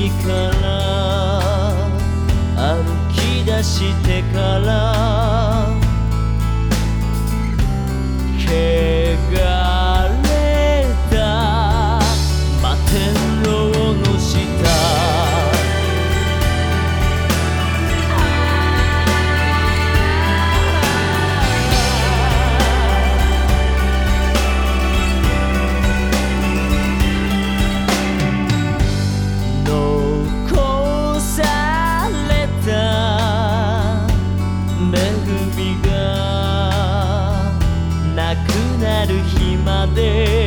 海から歩き出してからまで